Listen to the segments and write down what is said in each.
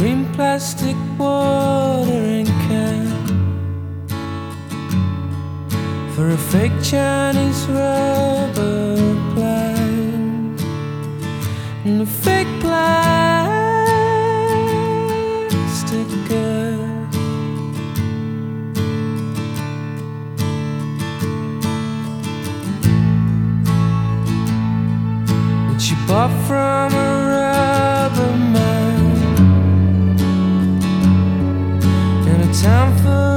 green plastic watering can for a fake Chinese rubber plant and a fake plastic girl. That you bought from a rubber man. time for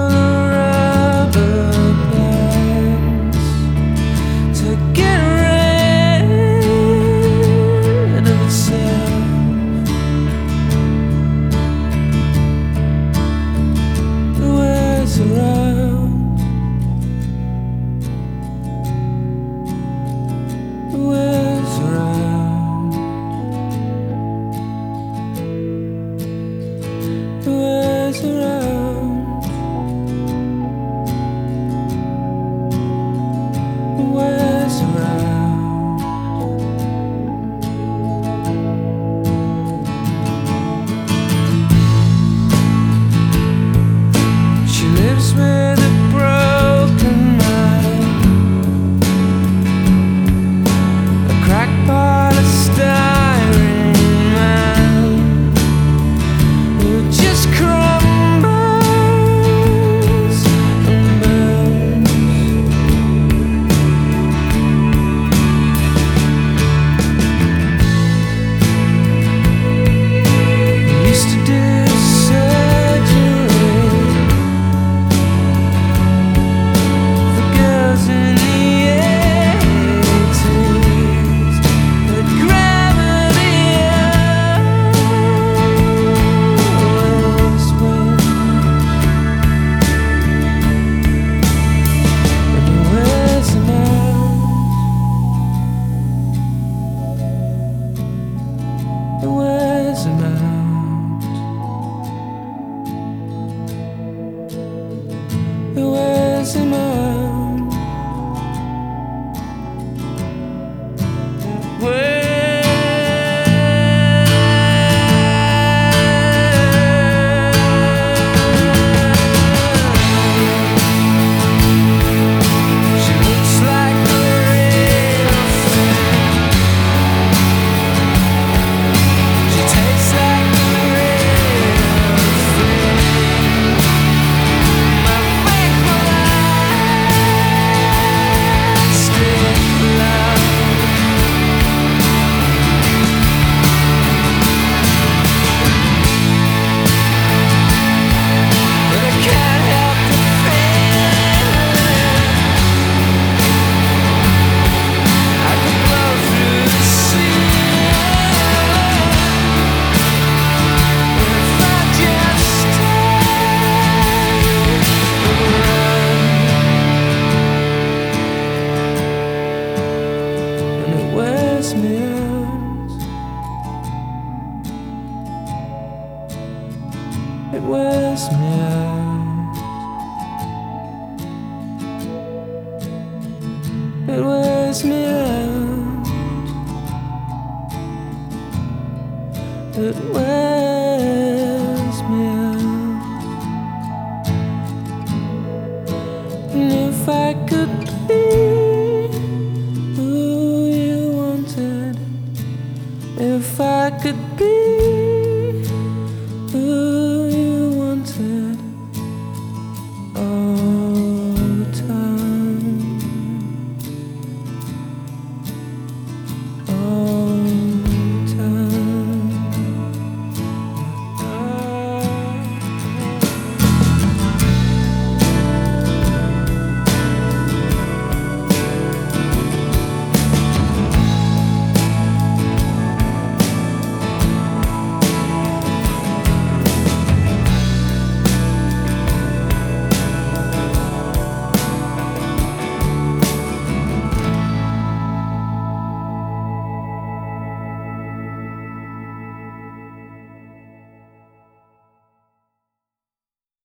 was mirrors. It was out. It wears.